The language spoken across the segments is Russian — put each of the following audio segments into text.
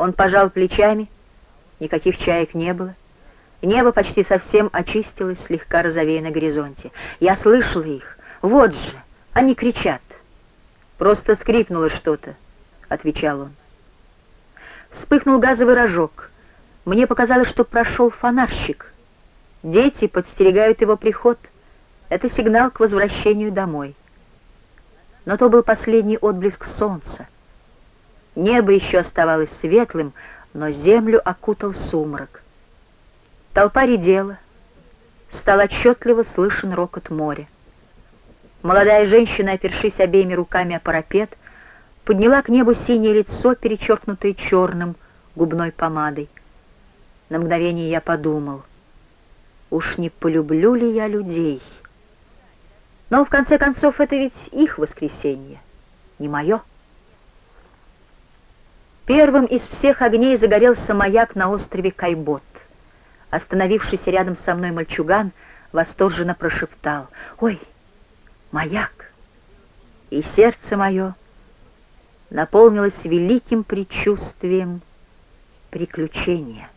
Он пожал плечами, никаких чаек не было. Небо почти совсем очистилось, слегка розовея на горизонте. Я слышала их. Вот же, они кричат. Просто скрипнуло что-то, — отвечал он. Вспыхнул газовый рожок. Мне показалось, что прошел фонарщик. Дети подстерегают его приход. Это сигнал к возвращению домой. Но то был последний отблеск солнца. Небо еще оставалось светлым, но землю окутал сумрак. Толпа редела, стал отчетливо слышен рокот моря. Молодая женщина, опершись обеими руками о парапет, подняла к небу синее лицо, перечеркнутое черным губной помадой. На мгновение я подумал, уж не полюблю ли я людей? Но в конце концов это ведь их воскресенье, не мое. Первым из всех огней загорелся маяк на острове Кайбот. Остановившийся рядом со мной мальчуган восторженно прошептал «Ой, маяк!» И сердце мое наполнилось великим предчувствием приключения.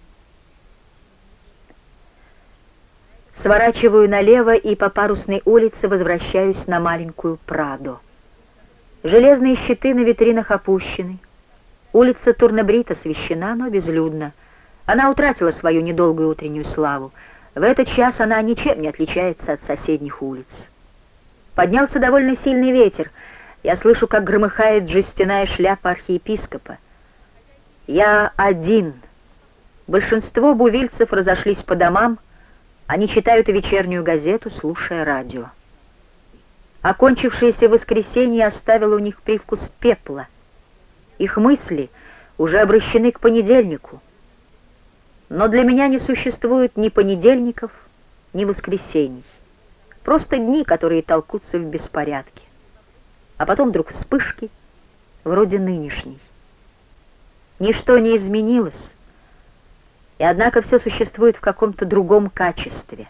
Сворачиваю налево и по парусной улице возвращаюсь на маленькую Прадо. Железные щиты на витринах опущены — Улица Турнебрит освещена, но безлюдна. Она утратила свою недолгую утреннюю славу. В этот час она ничем не отличается от соседних улиц. Поднялся довольно сильный ветер. Я слышу, как громыхает жестяная шляпа архиепископа. Я один. Большинство бувильцев разошлись по домам. Они читают вечернюю газету, слушая радио. Окончившееся воскресенье оставило у них привкус пепла. Их мысли уже обращены к понедельнику. Но для меня не существует ни понедельников, ни воскресений. Просто дни, которые толкутся в беспорядке. А потом вдруг вспышки, вроде нынешней. Ничто не изменилось, и однако все существует в каком-то другом качестве.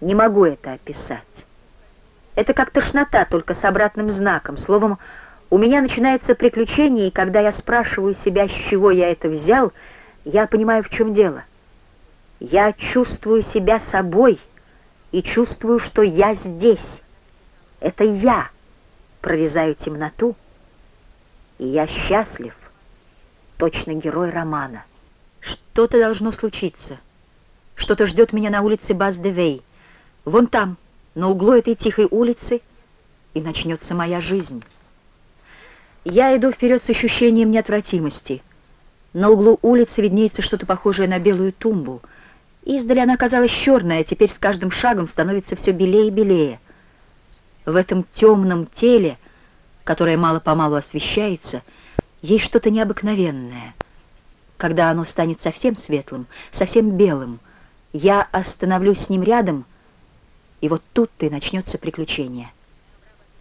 Не могу это описать. Это как тошнота, только с обратным знаком, словом, у меня начинается приключение, и когда я спрашиваю себя, с чего я это взял, я понимаю, в чем дело. Я чувствую себя собой и чувствую, что я здесь. Это я прорезаю темноту, и я счастлив, точно герой романа. Что-то должно случиться. Что-то ждет меня на улице Баз-де-Вей. Вон там, на углу этой тихой улицы, и начнется моя жизнь». Я иду вперед с ощущением неотвратимости. На углу улицы виднеется что-то похожее на белую тумбу. Издали она казалась черной, а теперь с каждым шагом становится все белее и белее. В этом темном теле, которое мало-помалу освещается, есть что-то необыкновенное. Когда оно станет совсем светлым, совсем белым, я остановлюсь с ним рядом, и вот тут-то и начнется приключение.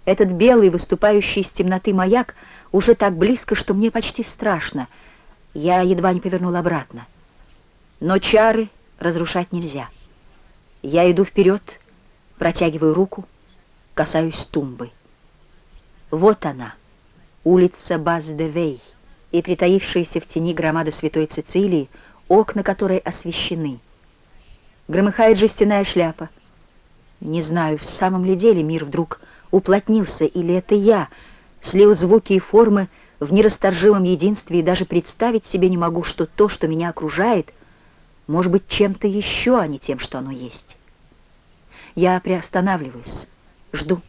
Этот белый, выступающий из темноты маяк уже так близко, что мне почти страшно. Я едва не повернул обратно. Но чары разрушать нельзя. Я иду вперед, протягиваю руку, касаюсь тумбы. Вот она, улица Баз-де-Вей, и притаившаяся в тени громада Святой Цицилии, окна которой освещены. Громыхает жестяная шляпа. Не знаю, в самом ли деле мир вдруг уплотнился, или это я слил звуки и формы в нерасторжимом единстве и даже представить себе не могу, что то, что меня окружает, может быть чем-то еще, а не тем, что оно есть. Я приостанавливаюсь, жду,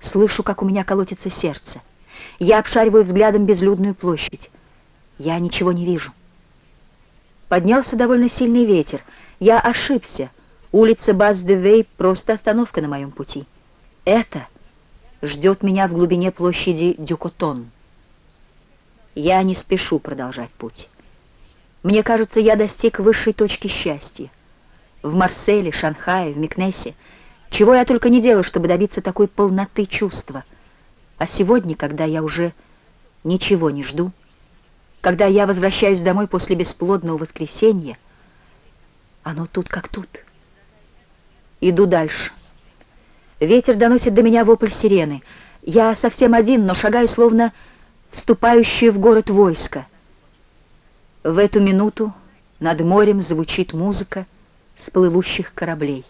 слышу, как у меня колотится сердце. Я обшариваю взглядом безлюдную площадь. Я ничего не вижу. Поднялся довольно сильный ветер. Я ошибся. Улица Баз-де-Вей — просто остановка на моем пути. Это ждет меня в глубине площади Дюкотон. Я не спешу продолжать путь. Мне кажется, я достиг высшей точки счастья. В Марселе, Шанхае, в Микнесе. Чего я только не делал, чтобы добиться такой полноты чувства. А сегодня, когда я уже ничего не жду, когда я возвращаюсь домой после бесплодного воскресенья, оно тут как тут. Иду дальше. Ветер доносит до меня вопль сирены. Я совсем один, но шагаю, словно вступающие в город войско. В эту минуту над морем звучит музыка с плывущих кораблей.